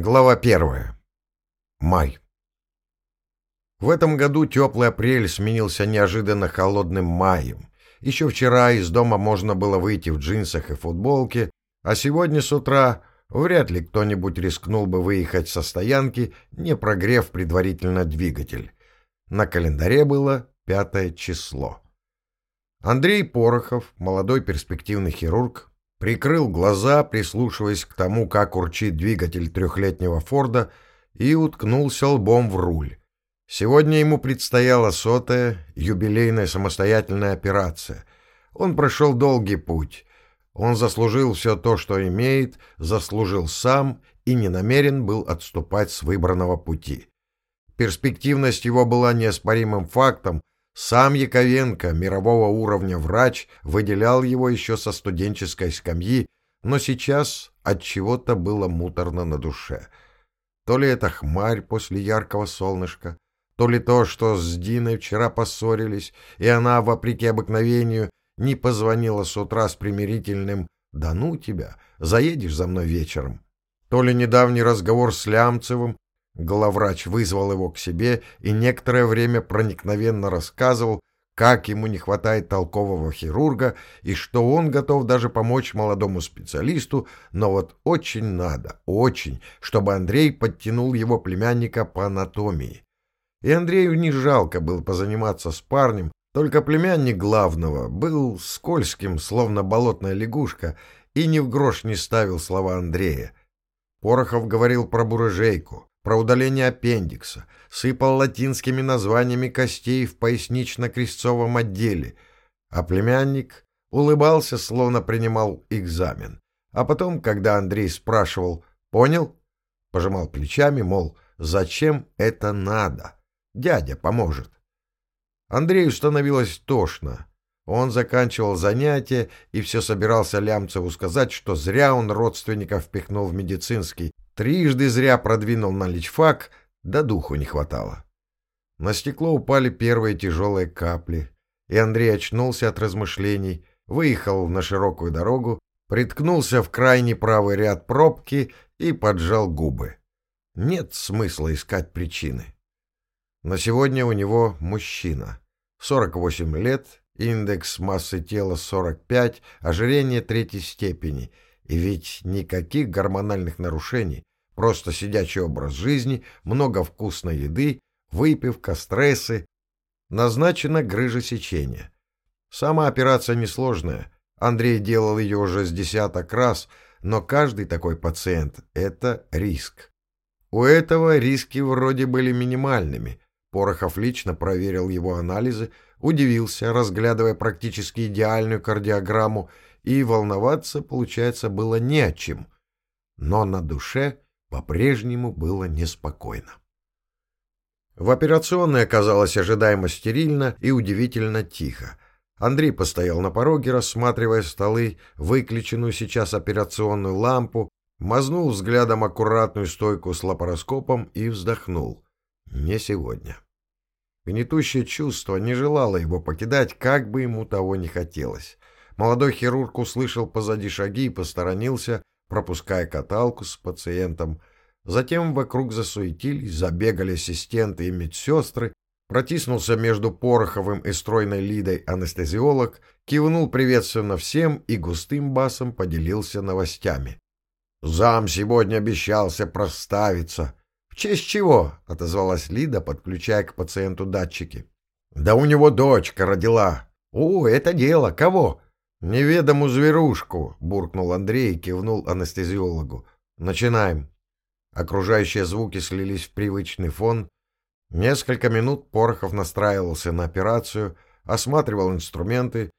Глава первая. Май. В этом году теплый апрель сменился неожиданно холодным маем. Еще вчера из дома можно было выйти в джинсах и футболке, а сегодня с утра вряд ли кто-нибудь рискнул бы выехать со стоянки, не прогрев предварительно двигатель. На календаре было пятое число. Андрей Порохов, молодой перспективный хирург, прикрыл глаза, прислушиваясь к тому, как урчит двигатель трехлетнего Форда, и уткнулся лбом в руль. Сегодня ему предстояла сотая, юбилейная самостоятельная операция. Он прошел долгий путь. Он заслужил все то, что имеет, заслужил сам и не намерен был отступать с выбранного пути. Перспективность его была неоспоримым фактом, сам Яковенко, мирового уровня врач, выделял его еще со студенческой скамьи, но сейчас от чего-то было муторно на душе. То ли это хмарь после яркого солнышка, то ли то, что с Диной вчера поссорились, и она, вопреки обыкновению, не позвонила с утра с примирительным «Да ну тебя, заедешь за мной вечером», то ли недавний разговор с Лямцевым, Главврач вызвал его к себе и некоторое время проникновенно рассказывал, как ему не хватает толкового хирурга и что он готов даже помочь молодому специалисту, но вот очень надо, очень, чтобы Андрей подтянул его племянника по анатомии. И Андрею не жалко было позаниматься с парнем, только племянник главного был скользким, словно болотная лягушка, и ни в грош не ставил слова Андрея. Порохов говорил про бурыжейку, про удаление аппендикса, сыпал латинскими названиями костей в пояснично-крестцовом отделе, а племянник улыбался, словно принимал экзамен. А потом, когда Андрей спрашивал «Понял?», пожимал плечами, мол, «Зачем это надо? Дядя поможет». Андрею становилось тошно. Он заканчивал занятие и все собирался Лямцеву сказать, что зря он родственников впихнул в медицинский, Трижды зря продвинул на личфак, да духу не хватало. На стекло упали первые тяжелые капли, и Андрей очнулся от размышлений, выехал на широкую дорогу, приткнулся в крайний правый ряд пробки и поджал губы. Нет смысла искать причины. На сегодня у него мужчина. 48 лет, индекс массы тела 45, ожирение третьей степени. И ведь никаких гормональных нарушений, Просто сидячий образ жизни, много вкусной еды, выпивка, стрессы. Назначена грыжа сечения. Сама операция несложная. Андрей делал ее уже с десяток раз, но каждый такой пациент — это риск. У этого риски вроде были минимальными. Порохов лично проверил его анализы, удивился, разглядывая практически идеальную кардиограмму, и волноваться, получается, было не о чем. Но на душе по-прежнему было неспокойно. В операционной оказалось ожидаемо стерильно и удивительно тихо. Андрей постоял на пороге, рассматривая столы, выключенную сейчас операционную лампу, мазнул взглядом аккуратную стойку с лапароскопом и вздохнул. Не сегодня. Гнетущее чувство не желало его покидать, как бы ему того не хотелось. Молодой хирург услышал позади шаги и посторонился, пропуская каталку с пациентом. Затем вокруг засуетились, забегали ассистенты и медсестры, протиснулся между Пороховым и стройной Лидой анестезиолог, кивнул приветственно всем и густым басом поделился новостями. «Зам сегодня обещался проставиться». «В честь чего?» — отозвалась Лида, подключая к пациенту датчики. «Да у него дочка родила». «О, это дело. Кого?» «Неведому зверушку!» — буркнул Андрей и кивнул анестезиологу. «Начинаем». Окружающие звуки слились в привычный фон. Несколько минут Порохов настраивался на операцию, осматривал инструменты.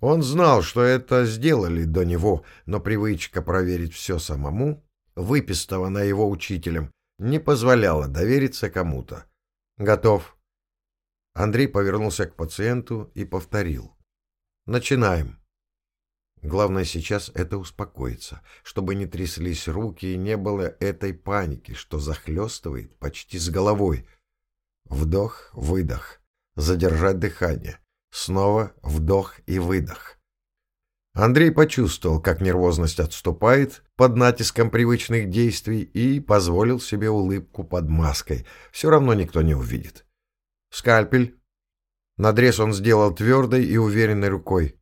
Он знал, что это сделали до него, но привычка проверить все самому, выпистованная его учителем, не позволяла довериться кому-то. «Готов». Андрей повернулся к пациенту и повторил. «Начинаем». Главное сейчас это успокоиться, чтобы не тряслись руки и не было этой паники, что захлестывает почти с головой. Вдох, выдох, задержать дыхание, снова вдох и выдох. Андрей почувствовал, как нервозность отступает под натиском привычных действий и позволил себе улыбку под маской. Все равно никто не увидит. «Скальпель». Надрез он сделал твердой и уверенной рукой.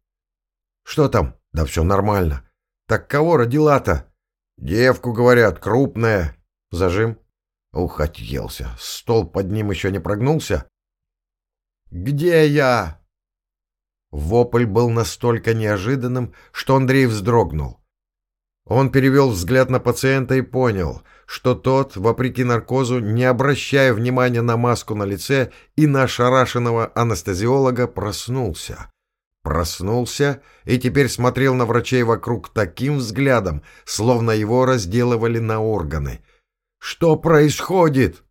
«Что там?» «Да все нормально». «Так кого родила-то?» «Девку, говорят, крупная». «Зажим?» Ух, отъелся. Стол под ним еще не прогнулся. «Где я?» Вопль был настолько неожиданным, что Андрей вздрогнул. Он перевел взгляд на пациента и понял, что тот, вопреки наркозу, не обращая внимания на маску на лице и на ошарашенного анестезиолога, проснулся. Проснулся и теперь смотрел на врачей вокруг таким взглядом, словно его разделывали на органы. «Что происходит?»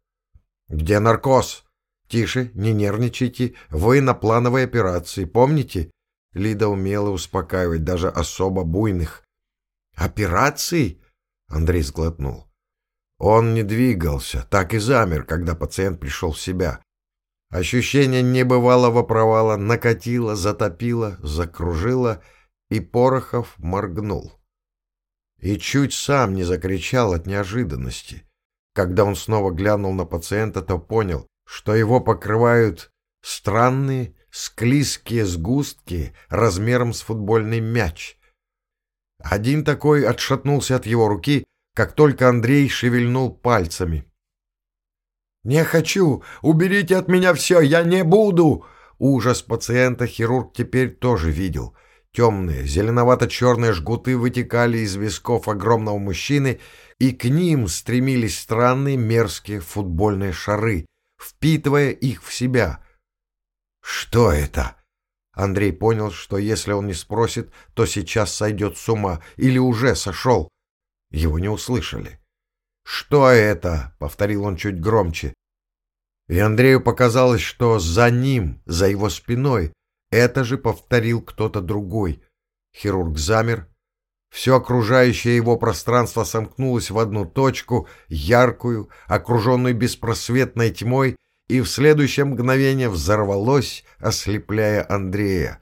«Где наркоз?» «Тише, не нервничайте. Вы на плановой операции, помните?» Лида умела успокаивать даже особо буйных. «Операции?» — Андрей сглотнул. Он не двигался, так и замер, когда пациент пришел в себя. Ощущение небывалого провала накатило, затопило, закружило, и Порохов моргнул. И чуть сам не закричал от неожиданности. Когда он снова глянул на пациента, то понял, что его покрывают странные склизкие сгустки размером с футбольный мяч. Один такой отшатнулся от его руки, как только Андрей шевельнул пальцами. «Не хочу! Уберите от меня все! Я не буду!» Ужас пациента хирург теперь тоже видел. Темные, зеленовато-черные жгуты вытекали из висков огромного мужчины, и к ним стремились странные мерзкие футбольные шары, впитывая их в себя. «Что это?» Андрей понял, что если он не спросит, то сейчас сойдет с ума или уже сошел. Его не услышали. «Что это?» — повторил он чуть громче. И Андрею показалось, что за ним, за его спиной, это же повторил кто-то другой. Хирург замер, все окружающее его пространство сомкнулось в одну точку, яркую, окруженную беспросветной тьмой, и в следующее мгновение взорвалось, ослепляя Андрея.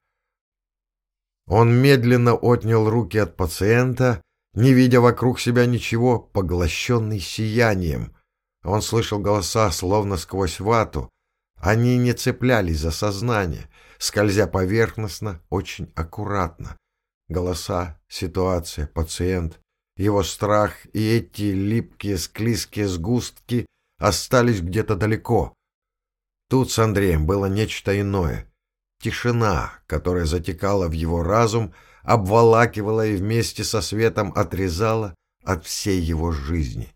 Он медленно отнял руки от пациента, не видя вокруг себя ничего, поглощенный сиянием. Он слышал голоса, словно сквозь вату. Они не цеплялись за сознание, скользя поверхностно, очень аккуратно. Голоса, ситуация, пациент, его страх и эти липкие склизкие сгустки остались где-то далеко. Тут с Андреем было нечто иное. Тишина, которая затекала в его разум, обволакивала и вместе со светом отрезала от всей его жизни.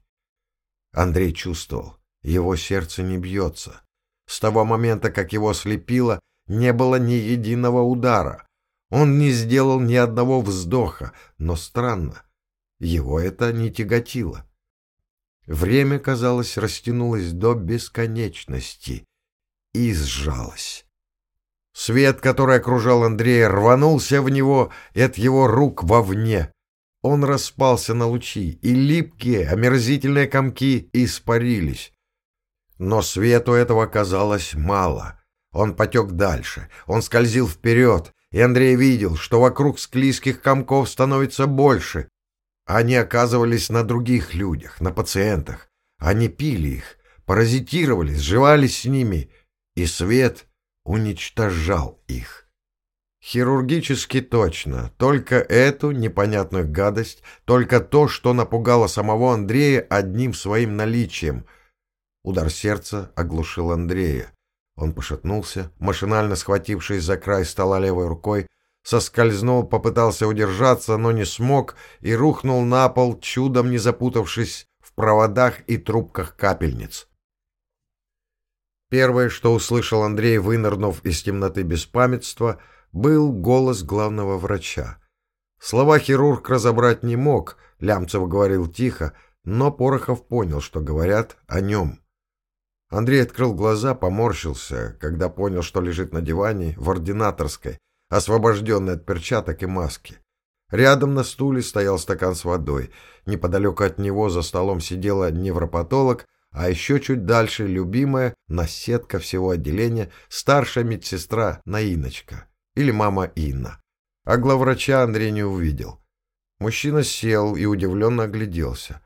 Андрей чувствовал, его сердце не бьется. С того момента, как его слепило, не было ни единого удара. Он не сделал ни одного вздоха, но странно, его это не тяготило. Время, казалось, растянулось до бесконечности и сжалось. Свет, который окружал Андрея, рванулся в него и от его рук вовне. Он распался на лучи, и липкие, омерзительные комки испарились. Но свету этого казалось мало. Он потек дальше, он скользил вперед, и Андрей видел, что вокруг склизких комков становится больше. Они оказывались на других людях, на пациентах. Они пили их, паразитировали, сживались с ними, и свет уничтожал их. Хирургически точно, только эту непонятную гадость, только то, что напугало самого Андрея одним своим наличием. Удар сердца оглушил Андрея. Он пошатнулся, машинально схватившись за край стола левой рукой, соскользнул, попытался удержаться, но не смог и рухнул на пол, чудом не запутавшись в проводах и трубках капельниц. Первое, что услышал Андрей, вынырнув из темноты беспамятства, был голос главного врача. Слова хирург разобрать не мог, Лямцев говорил тихо, но Порохов понял, что говорят о нем. Андрей открыл глаза, поморщился, когда понял, что лежит на диване в ординаторской, освобожденный от перчаток и маски. Рядом на стуле стоял стакан с водой. Неподалеку от него за столом сидела невропатолог, а еще чуть дальше любимая, наседка всего отделения, старшая медсестра Наиночка или мама Инна. а главврача Андрей не увидел. Мужчина сел и удивленно огляделся.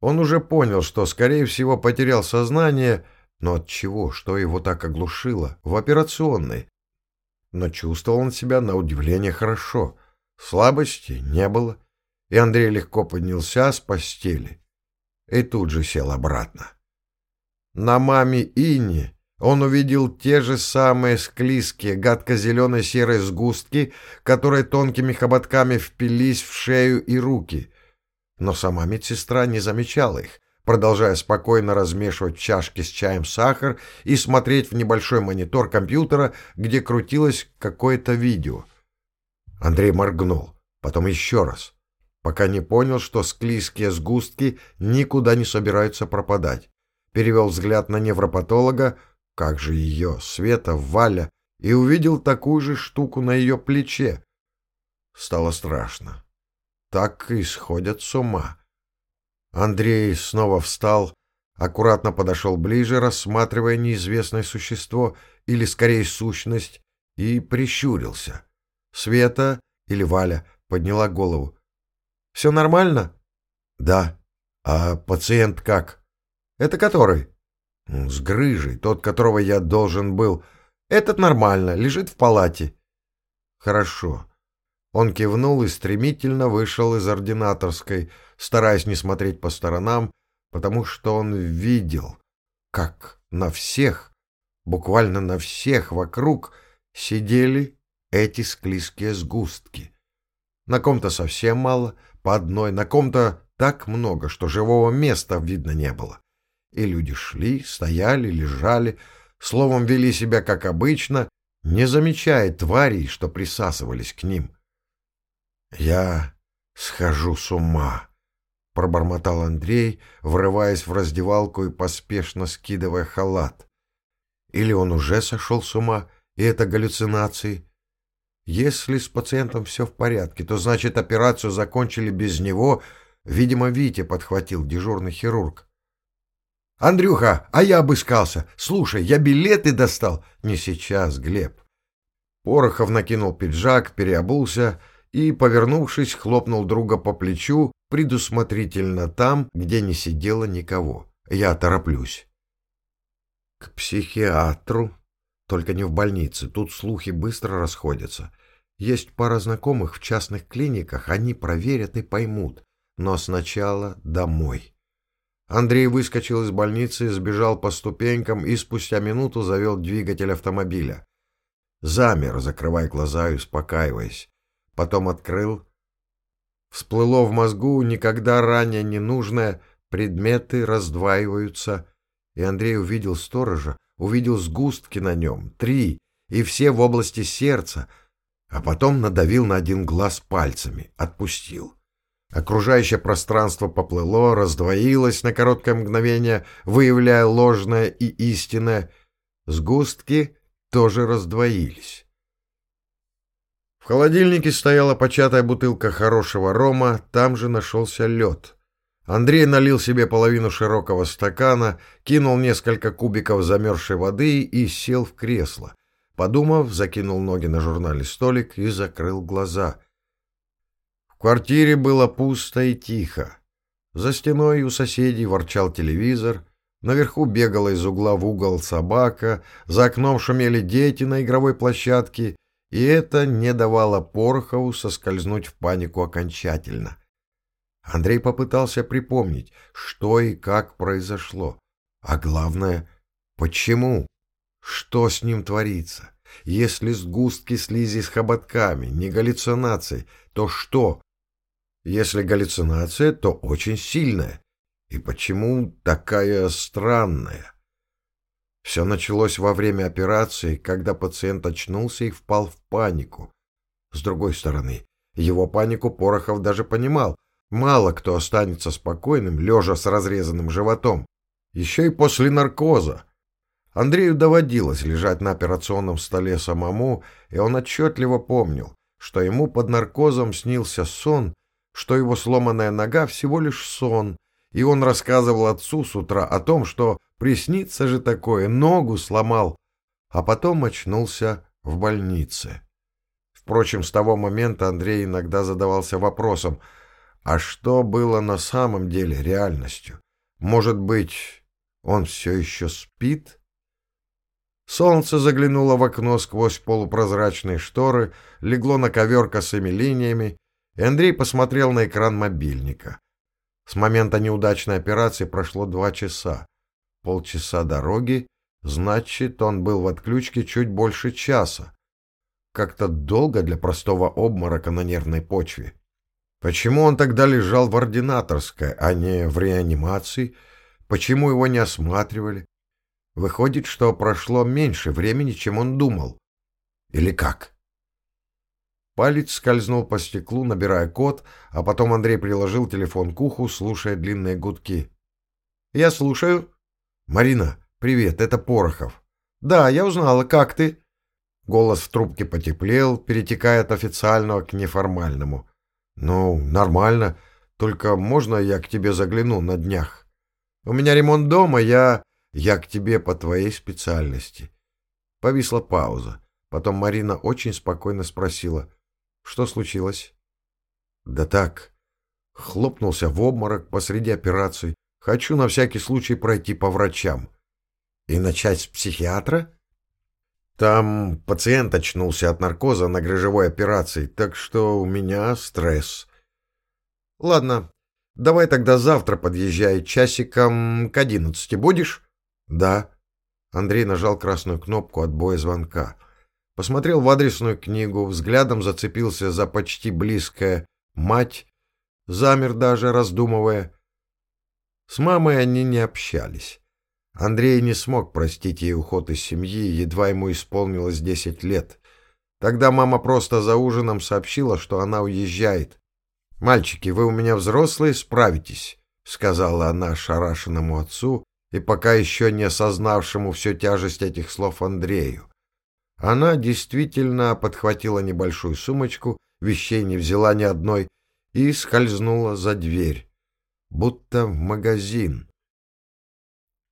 Он уже понял, что, скорее всего, потерял сознание, но от чего, что его так оглушило, в операционной. Но чувствовал он себя на удивление хорошо. Слабости не было, и Андрей легко поднялся с постели и тут же сел обратно. На маме Инне он увидел те же самые склизкие, гадко-зеленые серые сгустки, которые тонкими хоботками впились в шею и руки. Но сама медсестра не замечала их, продолжая спокойно размешивать в чашке с чаем сахар и смотреть в небольшой монитор компьютера, где крутилось какое-то видео. Андрей моргнул, потом еще раз, пока не понял, что склизкие сгустки никуда не собираются пропадать. Перевел взгляд на невропатолога, как же ее, Света, Валя, и увидел такую же штуку на ее плече. Стало страшно. Так и сходят с ума. Андрей снова встал, аккуратно подошел ближе, рассматривая неизвестное существо, или скорее сущность, и прищурился. Света или Валя подняла голову. «Все нормально?» «Да. А пациент как?» «Это который?» «С грыжей, тот, которого я должен был. Этот нормально, лежит в палате». «Хорошо». Он кивнул и стремительно вышел из ординаторской, стараясь не смотреть по сторонам, потому что он видел, как на всех, буквально на всех вокруг сидели эти склизкие сгустки. На ком-то совсем мало, по одной, на ком-то так много, что живого места видно не было. И люди шли, стояли, лежали, словом, вели себя как обычно, не замечая тварей, что присасывались к ним. «Я схожу с ума», — пробормотал Андрей, врываясь в раздевалку и поспешно скидывая халат. Или он уже сошел с ума, и это галлюцинации? Если с пациентом все в порядке, то значит операцию закончили без него. Видимо, Витя подхватил дежурный хирург. «Андрюха, а я обыскался. Слушай, я билеты достал». «Не сейчас, Глеб». Порохов накинул пиджак, переобулся и, повернувшись, хлопнул друга по плечу, предусмотрительно там, где не сидело никого. «Я тороплюсь». «К психиатру», только не в больнице, тут слухи быстро расходятся. Есть пара знакомых в частных клиниках, они проверят и поймут. Но сначала домой. Андрей выскочил из больницы, сбежал по ступенькам и спустя минуту завел двигатель автомобиля. Замер, закрывая глаза и успокаиваясь. Потом открыл. Всплыло в мозгу никогда ранее ненужное, предметы раздваиваются, и Андрей увидел сторожа, увидел сгустки на нем, три, и все в области сердца, а потом надавил на один глаз пальцами, отпустил. Окружающее пространство поплыло, раздвоилось на короткое мгновение, выявляя ложное и истинное. Сгустки тоже раздвоились. В холодильнике стояла початая бутылка хорошего рома, там же нашелся лед — Андрей налил себе половину широкого стакана, кинул несколько кубиков замерзшей воды и сел в кресло. Подумав, закинул ноги на журнальный столик и закрыл глаза. Квартире было пусто и тихо. За стеной у соседей ворчал телевизор, наверху бегала из угла в угол собака, за окном шумели дети на игровой площадке, и это не давало Порохову соскользнуть в панику окончательно — Андрей попытался припомнить, что и как произошло. А главное, почему? Что с ним творится? Если сгустки слизи с хоботками, не галлюцинации, то что? Если галлюцинация, то очень сильная. И почему такая странная? Все началось во время операции, когда пациент очнулся и впал в панику. С другой стороны, его панику Порохов даже понимал, Мало кто останется спокойным, лежа с разрезанным животом. Еще и после наркоза. Андрею доводилось лежать на операционном столе самому, и он отчетливо помнил, что ему под наркозом снился сон, что его сломанная нога всего лишь сон, и он рассказывал отцу с утра о том, что приснится же такое, ногу сломал, а потом очнулся в больнице. Впрочем, с того момента Андрей иногда задавался вопросом, а что было на самом деле реальностью? Может быть, он все еще спит? Солнце заглянуло в окно сквозь полупрозрачные шторы, легло на ковер косыми линиями, Андрей посмотрел на экран мобильника. С момента неудачной операции прошло два часа. Полчаса дороги, значит, он был в отключке чуть больше часа. Как-то долго для простого обморока на нервной почве. Почему он тогда лежал в ординаторской, а не в реанимации? Почему его не осматривали? Выходит, что прошло меньше времени, чем он думал. Или как? Палец скользнул по стеклу, набирая код, а потом Андрей приложил телефон к уху, слушая длинные гудки. «Я слушаю». «Марина, привет, это Порохов». «Да, я узнала, как ты?» Голос в трубке потеплел, перетекая от официального к неформальному. «Ну, нормально. Только можно я к тебе загляну на днях? У меня ремонт дома, я...» Я к тебе по твоей специальности. Повисла пауза. Потом Марина очень спокойно спросила. Что случилось? Да так. Хлопнулся в обморок посреди операции. Хочу на всякий случай пройти по врачам. И начать с психиатра? Там пациент очнулся от наркоза на грыжевой операции, так что у меня стресс. Ладно, давай тогда завтра подъезжай часиком к одиннадцати. Будешь? «Да». Андрей нажал красную кнопку отбоя звонка. Посмотрел в адресную книгу, взглядом зацепился за почти близкое «мать», замер даже, раздумывая. С мамой они не общались. Андрей не смог простить ей уход из семьи, едва ему исполнилось десять лет. Тогда мама просто за ужином сообщила, что она уезжает. «Мальчики, вы у меня взрослые, справитесь», — сказала она шарашенному отцу и пока еще не осознавшему всю тяжесть этих слов Андрею. Она действительно подхватила небольшую сумочку, вещей не взяла ни одной, и скользнула за дверь, будто в магазин.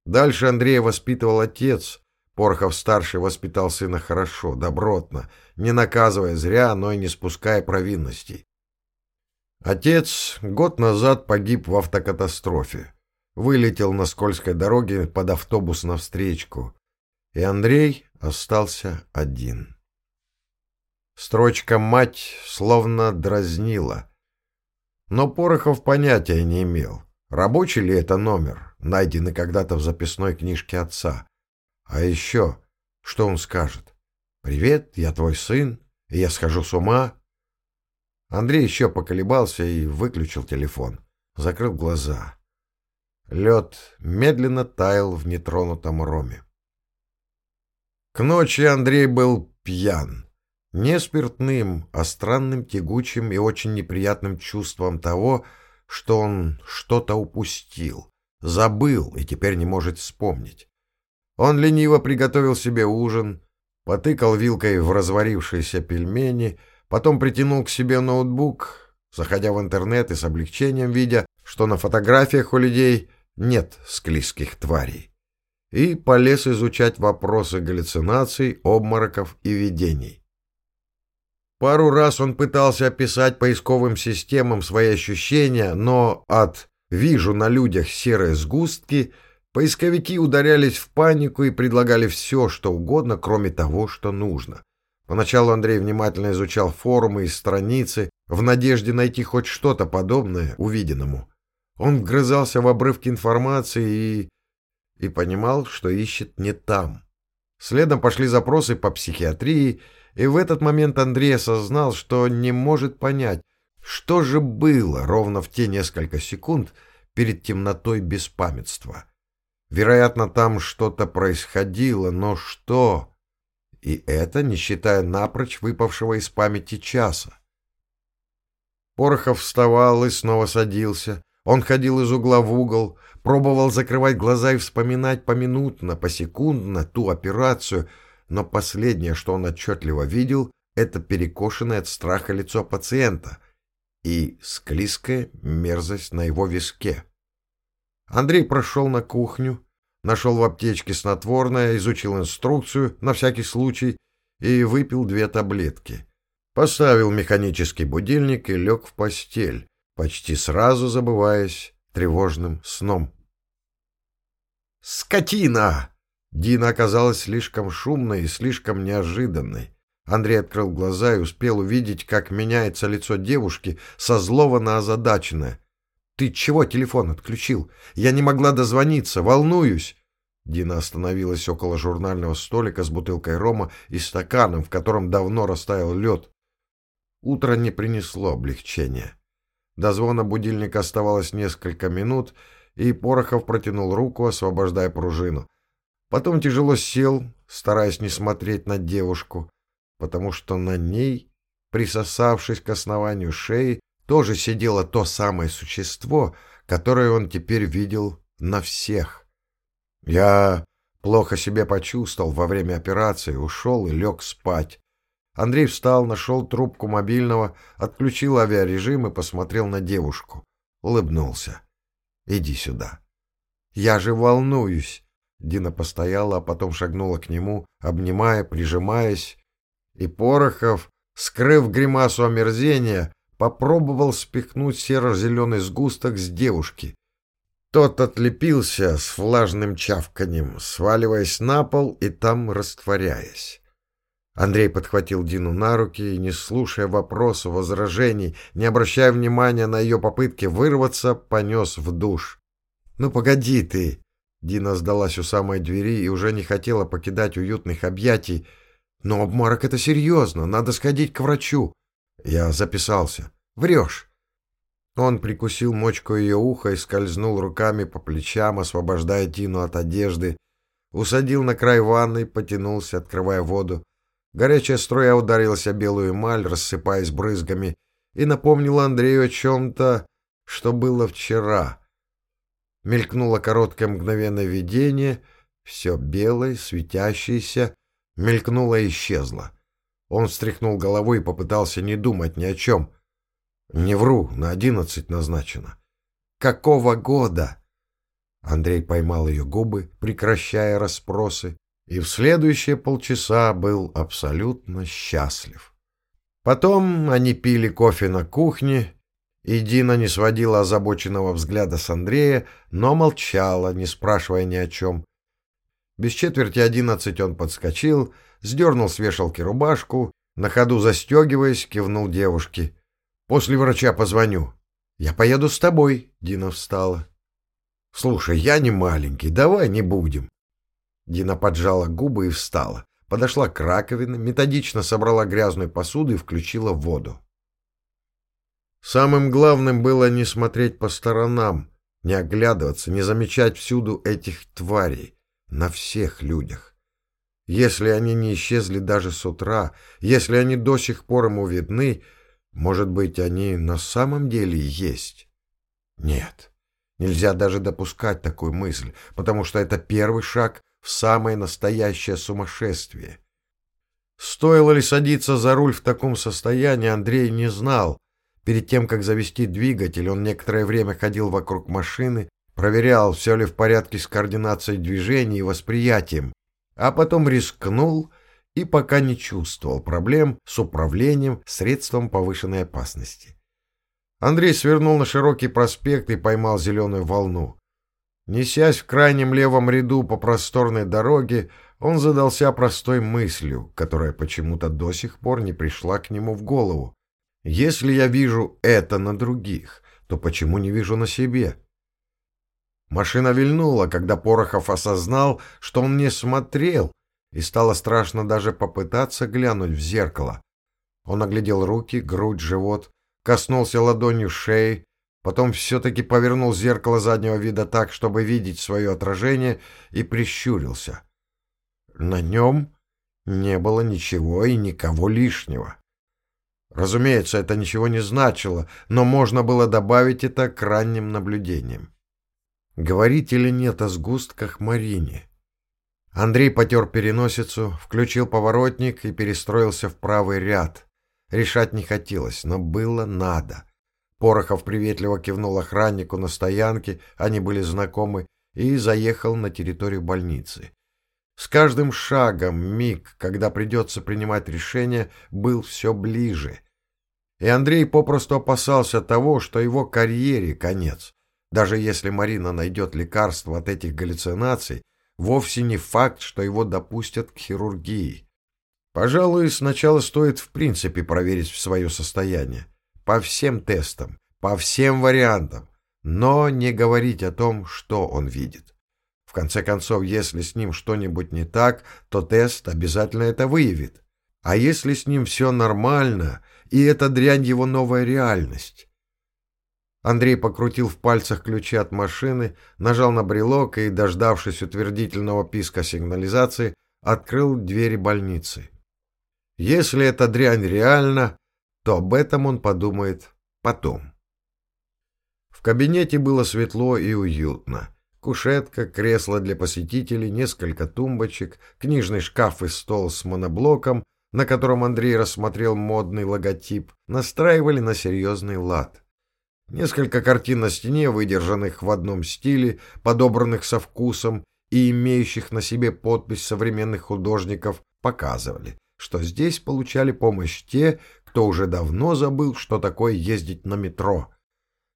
Дальше Андрея воспитывал отец. Порохов-старший воспитал сына хорошо, добротно, не наказывая зря, но и не спуская провинностей. Отец год назад погиб в автокатастрофе вылетел на скользкой дороге под автобус навстречку, и Андрей остался один. Строчка «мать» словно дразнила. Но Порохов понятия не имел, рабочий ли это номер, найденный когда-то в записной книжке отца. А еще, что он скажет? «Привет, я твой сын, и я схожу с ума». Андрей еще поколебался и выключил телефон, закрыл глаза. Лед медленно таял в нетронутом роме. К ночи Андрей был пьян. Не спиртным, а странным, тягучим и очень неприятным чувством того, что он что-то упустил, забыл и теперь не может вспомнить. Он лениво приготовил себе ужин, потыкал вилкой в разварившиеся пельмени, потом притянул к себе ноутбук, заходя в интернет и с облегчением видя, что на фотографиях у людей нет склизких тварей, и полез изучать вопросы галлюцинаций, обмороков и видений. Пару раз он пытался описать поисковым системам свои ощущения, но от «вижу на людях серые сгустки» поисковики ударялись в панику и предлагали все, что угодно, кроме того, что нужно. Поначалу Андрей внимательно изучал форумы и страницы в надежде найти хоть что-то подобное увиденному. Он вгрызался в обрывки информации и... и понимал, что ищет не там. Следом пошли запросы по психиатрии, и в этот момент Андрей осознал, что не может понять, что же было ровно в те несколько секунд перед темнотой беспамятства. Вероятно, там что-то происходило, но что? И это не считая напрочь выпавшего из памяти часа. Порохов вставал и снова садился, он ходил из угла в угол, пробовал закрывать глаза и вспоминать поминутно, посекундно ту операцию, но последнее, что он отчетливо видел, это перекошенное от страха лицо пациента и склизкая мерзость на его виске. Андрей прошел на кухню, нашел в аптечке снотворное, изучил инструкцию на всякий случай и выпил две таблетки. Поставил механический будильник и лег в постель, почти сразу забываясь тревожным сном. «Скотина!» Дина оказалась слишком шумной и слишком неожиданной. Андрей открыл глаза и успел увидеть, как меняется лицо девушки со злого на озадаченное. «Ты чего телефон отключил? Я не могла дозвониться, волнуюсь!» Дина остановилась около журнального столика с бутылкой рома и стаканом, в котором давно растаял лед. Утро не принесло облегчения. До звона будильника оставалось несколько минут, и Порохов протянул руку, освобождая пружину. Потом тяжело сел, стараясь не смотреть на девушку, потому что на ней, присосавшись к основанию шеи, тоже сидело то самое существо, которое он теперь видел на всех. Я плохо себя почувствовал во время операции, ушел и лег спать. Андрей встал, нашел трубку мобильного, отключил авиарежим и посмотрел на девушку. Улыбнулся. «Иди сюда». «Я же волнуюсь». Дина постояла, а потом шагнула к нему, обнимая, прижимаясь. И Порохов, скрыв гримасу омерзения, попробовал спихнуть серо-зеленый сгусток с девушки. Тот отлепился с влажным чавканем, сваливаясь на пол и там растворяясь. Андрей подхватил Дину на руки и, не слушая вопросов, возражений, не обращая внимания на ее попытки вырваться, понес в душ. «Ну, погоди ты!» Дина сдалась у самой двери и уже не хотела покидать уютных объятий. «Но обморок — это серьезно, надо сходить к врачу». Я записался. «Врешь!» Он прикусил мочку ее уха и скользнул руками по плечам, освобождая Дину от одежды. Усадил на край ванной, потянулся, открывая воду. Горячая струя ударилась о белую эмаль, рассыпаясь брызгами, и напомнила Андрею о чем-то, что было вчера. Мелькнуло короткое мгновенное видение, все белое, светящееся, мелькнуло и исчезло. Он встряхнул головой и попытался не думать ни о чем. «Не вру, на одиннадцать назначено». «Какого года?» Андрей поймал ее губы, прекращая расспросы и в следующие полчаса был абсолютно счастлив. Потом они пили кофе на кухне, и Дина не сводила озабоченного взгляда с Андрея, но молчала, не спрашивая ни о чем. Без четверти одиннадцать он подскочил, сдернул с вешалки рубашку, на ходу застегиваясь, кивнул девушке. «После врача позвоню». «Я поеду с тобой», — Дина встала. «Слушай, я не маленький, давай не будем». Дина поджала губы и встала. Подошла к раковине, методично собрала грязную посуду и включила воду. Самым главным было не смотреть по сторонам, не оглядываться, не замечать всюду этих тварей, на всех людях. Если они не исчезли даже с утра, если они до сих пор ему видны, может быть, они на самом деле есть? Нет, нельзя даже допускать такую мысль, потому что это первый шаг в самое настоящее сумасшествие. Стоило ли садиться за руль в таком состоянии, Андрей не знал. Перед тем, как завести двигатель, он некоторое время ходил вокруг машины, проверял, все ли в порядке с координацией движений и восприятием, а потом рискнул и пока не чувствовал проблем с управлением средством повышенной опасности. Андрей свернул на широкий проспект и поймал зеленую волну. Несясь в крайнем левом ряду по просторной дороге, он задался простой мыслью, которая почему-то до сих пор не пришла к нему в голову. «Если я вижу это на других, то почему не вижу на себе?» Машина вильнула, когда Порохов осознал, что он не смотрел, и стало страшно даже попытаться глянуть в зеркало. Он оглядел руки, грудь, живот, коснулся ладонью шеи, Потом все-таки повернул зеркало заднего вида так, чтобы видеть свое отражение, и прищурился. На нем не было ничего и никого лишнего. Разумеется, это ничего не значило, но можно было добавить это к ранним наблюдениям. Говорить или нет о сгустках Марине? Андрей потер переносицу, включил поворотник и перестроился в правый ряд. Решать не хотелось, но было надо — Порохов приветливо кивнул охраннику на стоянке, они были знакомы, и заехал на территорию больницы. С каждым шагом миг, когда придется принимать решение, был все ближе. И Андрей попросту опасался того, что его карьере конец. Даже если Марина найдет лекарство от этих галлюцинаций, вовсе не факт, что его допустят к хирургии. Пожалуй, сначала стоит в принципе проверить свое состояние. По всем тестам, по всем вариантам, но не говорить о том, что он видит. В конце концов, если с ним что-нибудь не так, то тест обязательно это выявит. А если с ним все нормально, и эта дрянь его новая реальность? Андрей покрутил в пальцах ключи от машины, нажал на брелок и, дождавшись утвердительного писка сигнализации, открыл двери больницы. Если эта дрянь реальна, то об этом он подумает потом. В кабинете было светло и уютно. Кушетка, кресло для посетителей, несколько тумбочек, книжный шкаф и стол с моноблоком, на котором Андрей рассмотрел модный логотип, настраивали на серьезный лад. Несколько картин на стене, выдержанных в одном стиле, подобранных со вкусом и имеющих на себе подпись современных художников, показывали, что здесь получали помощь те, кто уже давно забыл, что такое ездить на метро.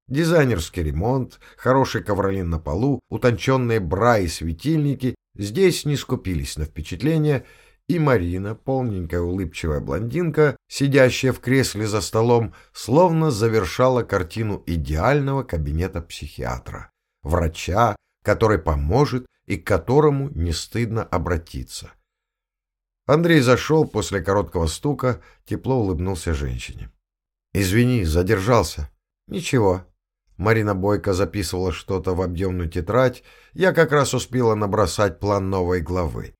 Дизайнерский ремонт, хороший ковролин на полу, утонченные бра и светильники здесь не скупились на впечатления и Марина, полненькая улыбчивая блондинка, сидящая в кресле за столом, словно завершала картину идеального кабинета психиатра, врача, который поможет и к которому не стыдно обратиться. Андрей зашел после короткого стука, тепло улыбнулся женщине. «Извини, задержался». «Ничего». Марина Бойко записывала что-то в объемную тетрадь, я как раз успела набросать план новой главы.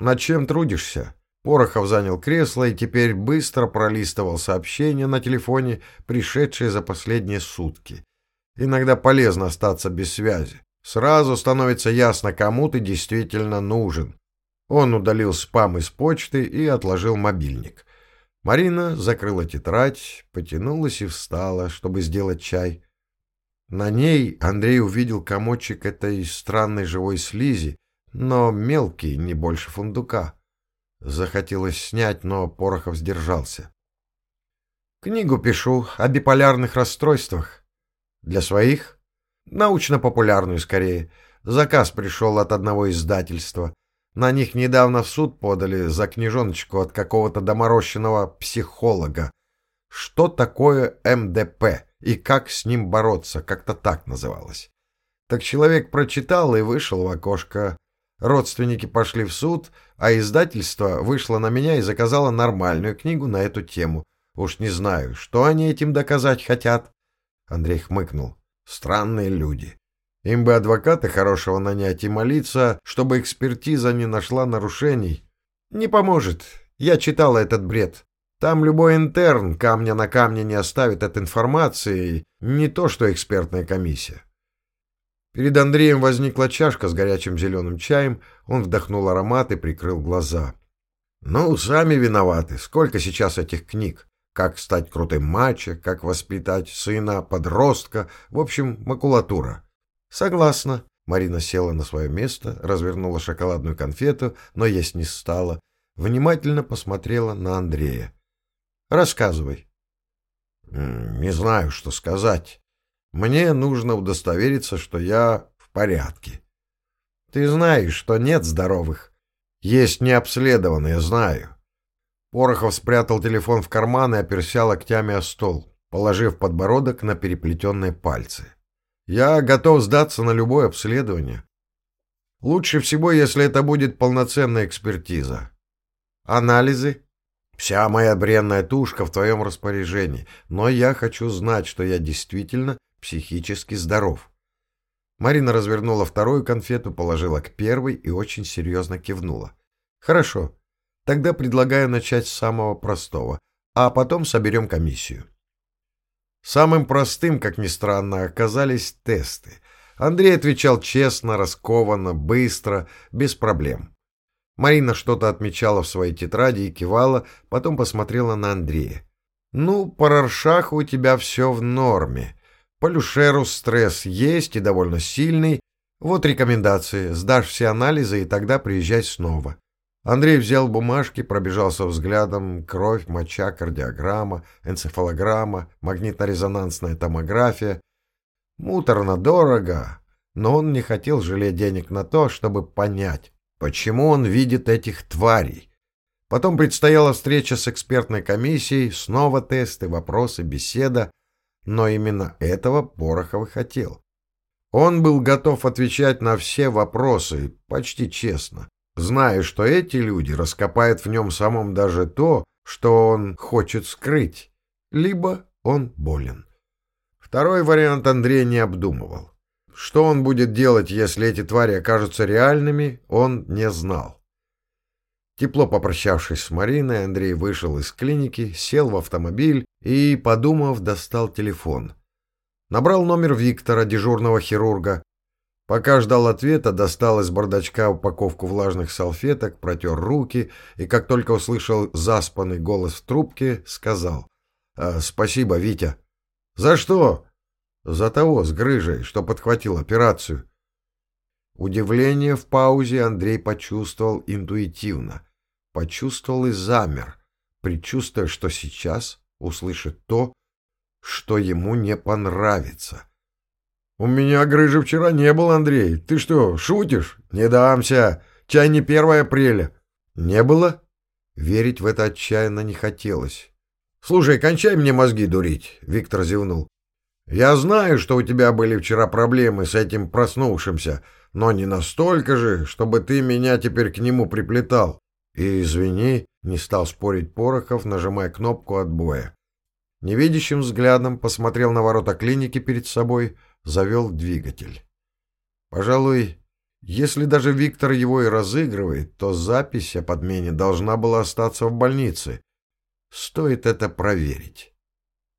«Над чем трудишься?» Порохов занял кресло и теперь быстро пролистывал сообщения на телефоне, пришедшие за последние сутки. Иногда полезно остаться без связи. Сразу становится ясно, кому ты действительно нужен. Он удалил спам из почты и отложил мобильник. Марина закрыла тетрадь, потянулась и встала, чтобы сделать чай. На ней Андрей увидел комочек этой странной живой слизи, но мелкий, не больше фундука. Захотелось снять, но Порохов сдержался. Книгу пишу о биполярных расстройствах. Для своих? Научно-популярную, скорее. Заказ пришел от одного издательства. На них недавно в суд подали за книжоночку от какого-то доморощенного психолога. Что такое МДП и как с ним бороться, как-то так называлось. Так человек прочитал и вышел в окошко. Родственники пошли в суд, а издательство вышло на меня и заказало нормальную книгу на эту тему. Уж не знаю, что они этим доказать хотят. Андрей хмыкнул. Странные люди. Им бы адвоката хорошего нанять и молиться, чтобы экспертиза не нашла нарушений. Не поможет. Я читала этот бред. Там любой интерн камня на камне не оставит от информации, не то что экспертная комиссия. Перед Андреем возникла чашка с горячим зеленым чаем, он вдохнул аромат и прикрыл глаза. «Ну, сами виноваты. Сколько сейчас этих книг? Как стать крутым мачо, как воспитать сына, подростка, в общем, макулатура». «Согласна». Марина села на свое место, развернула шоколадную конфету, но есть не стала, внимательно посмотрела на Андрея. «Рассказывай». «Не знаю, что сказать». Мне нужно удостовериться, что я в порядке. Ты знаешь, что нет здоровых. Есть необследованные, знаю. Порохов спрятал телефон в карман и оперся локтями о стол, положив подбородок на переплетенные пальцы. Я готов сдаться на любое обследование. Лучше всего, если это будет полноценная экспертиза. Анализы? Вся моя бренная тушка в твоем распоряжении, но я хочу знать, что я действительно психически здоров. Марина развернула вторую конфету, положила к первой и очень серьезно кивнула. «Хорошо. Тогда предлагаю начать с самого простого, а потом соберем комиссию». Самым простым, как ни странно, оказались тесты. Андрей отвечал честно, раскованно, быстро, без проблем. Марина что-то отмечала в своей тетради и кивала, потом посмотрела на Андрея. «Ну, по Роршаху у тебя все в норме. По Люшеру стресс есть и довольно сильный, Вот рекомендации. Сдашь все анализы, и тогда приезжай снова. Андрей взял бумажки, пробежался взглядом кровь, моча, кардиограмма, энцефалограмма, магнитно-резонансная томография. Муторно, дорого, но он не хотел жалеть денег на то, чтобы понять, почему он видит этих тварей. Потом предстояла встреча с экспертной комиссией, снова тесты, вопросы, беседа, но именно этого Порохов хотел. Он был готов отвечать на все вопросы, почти честно зная, что эти люди раскопают в нем самом даже то, что он хочет скрыть, либо он болен. Второй вариант Андрей не обдумывал. Что он будет делать, если эти твари окажутся реальными, он не знал. Тепло попрощавшись с Мариной, Андрей вышел из клиники, сел в автомобиль и, подумав, достал телефон. Набрал номер Виктора, дежурного хирурга, Пока ждал ответа, достал из бардачка упаковку влажных салфеток, протер руки и, как только услышал заспанный голос в трубке, сказал «А, «Спасибо, Витя». «За что?» «За того, с грыжей, что подхватил операцию». Удивление в паузе Андрей почувствовал интуитивно. Почувствовал и замер, предчувствуя, что сейчас услышит то, что ему не понравится. «У меня грыжи вчера не было, Андрей. Ты что, шутишь? Не дамся. Чай не 1 апреля». «Не было?» Верить в это отчаянно не хотелось. «Слушай, кончай мне мозги дурить», — Виктор зевнул. «Я знаю, что у тебя были вчера проблемы с этим проснувшимся, но не настолько же, чтобы ты меня теперь к нему приплетал. И извини, не стал спорить Порохов, нажимая кнопку отбоя. Невидящим взглядом посмотрел на ворота клиники перед собой — завел двигатель. Пожалуй, если даже Виктор его и разыгрывает, то запись о подмене должна была остаться в больнице. Стоит это проверить.